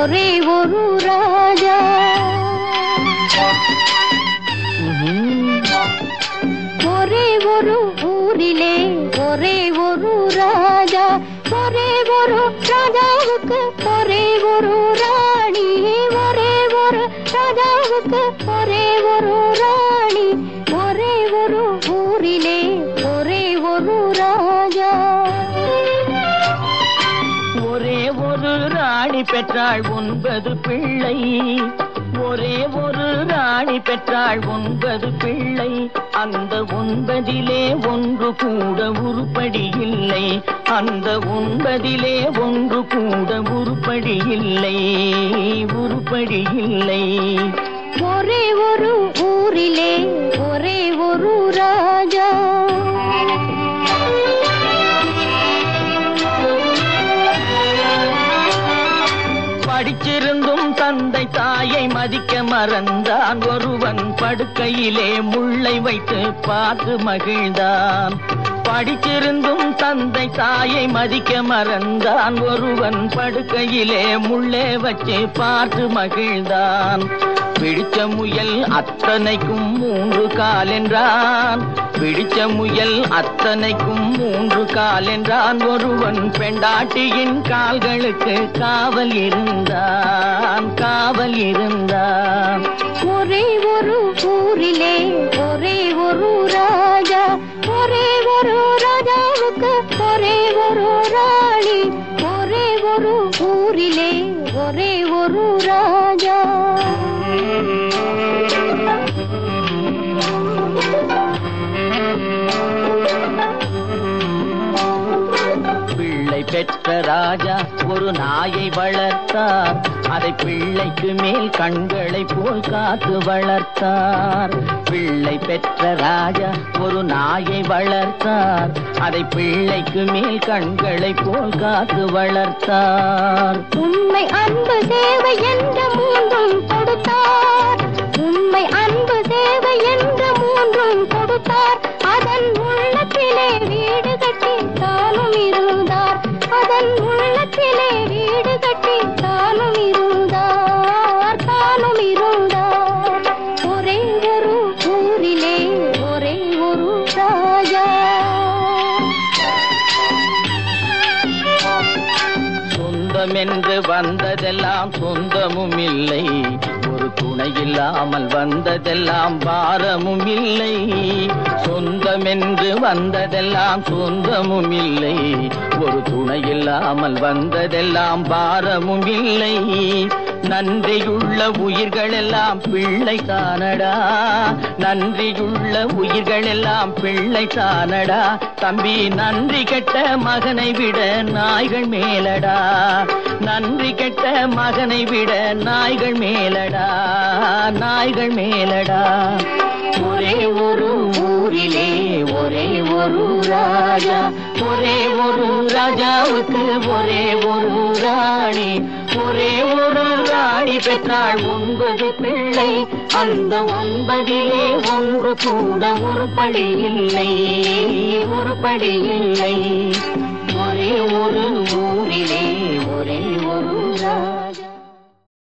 ஒரே ஒரு ராஜா. ஒரே ஒரு ஊரிலே ஒரே ஒரு ராஜா. ஒரே ஒரு ராஜாவுக்கு ஒரே ஒரு ராணி. ஒரே ஒரு ராஜாவுக்கு ஒரே ஒரு ராணி. ராணி பெற்றாள் ஒன்பது பிள்ளை. ஒரே ஒரு ராணி பெற்றாள் ஒன்பது பிள்ளை. அந்த ஒன்பதிலே ஒன்று கூட உருப்படி இல்லை. அந்த ஒன்பதிலே ஒன்று கூட உருப்படி இல்லை. உருப்படி இல்லை. ஒரே ஒரு தந்தை தாயை மதிக்க மறந்தான். ஒருவன் படுக்கையிலே முள்ளை வைத்து பார்த்து மகிழ்ந்தான். படிச்சிருந்தும் தந்தை தாயை மதிக்க மறந்தான். ஒருவன் படுக்கையிலே முள்ளே வச்சு பார்த்து மகிழ்ந்தான். பிடிச்ச முயல் அத்தனைக்கும் மூன்று கால் என்றான். பிடிச்ச முயல் அத்தனைக்கும் மூன்று கால் என்றான். ஒருவன் பெண்டாட்டியின் கால்களுக்கு காவல் இருந்தான் காவல் இருந்தான். ஒரே ஒரு ஊரிலே ஒரே ஒரு ராஜா ஒரே ஒரு ராஜாவுக்கு ஒரே ஒரு ராஜா. ஒரு ஊரிலே ஒரே ஒரு ராஜா. ராஜா ஒரு நாயை வளர்த்தார். அதை பிள்ளைக்கு மேல் கண்களை போல் காத்து வளர்த்தார். பிள்ளை பெற்ற ராஜா ஒரு நாயை வளர்த்தார். அதை பிள்ளைக்கு மேல் கண்களை போல் காத்து வளர்த்தார். உண்மை அன்பு சேவை என்ற மூன்றும் கொடுத்தார். உண்மை அன்பு சேவை என்ற மூன்றும் கொடுத்தார். அதன் உள்ளத்திலே வீடு கட்டி தானும் இருந்தார். அதன் உள்ளத்திலே வீடு கட்டி சொந்தம் என்று வந்ததெல்லாம் சொந்தமும் இல்லை. ஒரு துணை இல்லாமல் வந்ததெல்லாம் பாரமும் இல்லை. சொந்தம் என்று வந்ததெல்லாம் சொந்தமும் இல்லை. ஒரு துணை இல்லாமல் வந்ததெல்லாம் பாரமும் இல்லை. நன்றியுள்ள உயிர்களெல்லாம் பிள்ளை தானடா. நன்றியுள்ள உயிர்களெல்லாம் பிள்ளை தானடா. தம்பி நன்றி கெட்ட மகனை விட நாய்கள் மேலடா. நன்றி கெட்ட மகனை விட நாய்கள் மேலடா. நாய்கள் மேலடா. ஒரே ஒரு ஊரிலே ஒரே ஒரு ராஜா. ஒரே ஒரு ராஜாவுக்கு ஒரே ஒரு ராணி. ஒரே ஒரு ராணி பெற்றாள் ஒன்பது பிள்ளை. அந்த ஒன்பதிலே ஒன்று கூட ஒரு படி இல்லை. ஒரு படி இல்லை. ஒரே ஒரு ஊரிலே ஒரே ஒரு ராணி